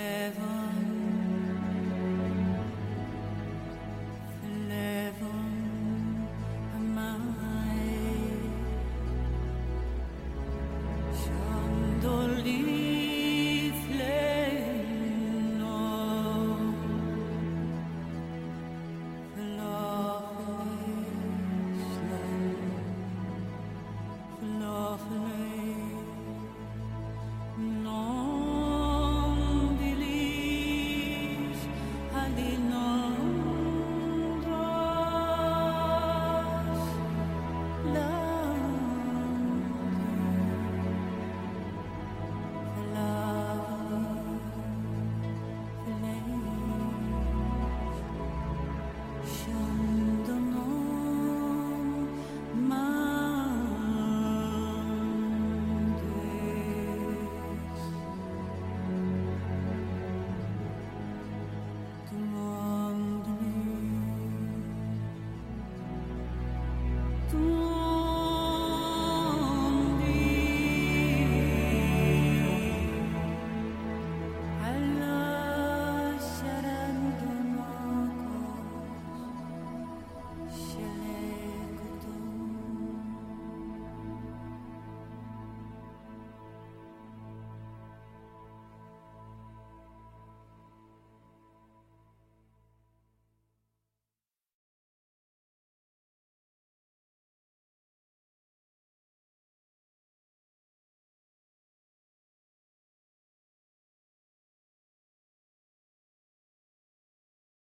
heaven.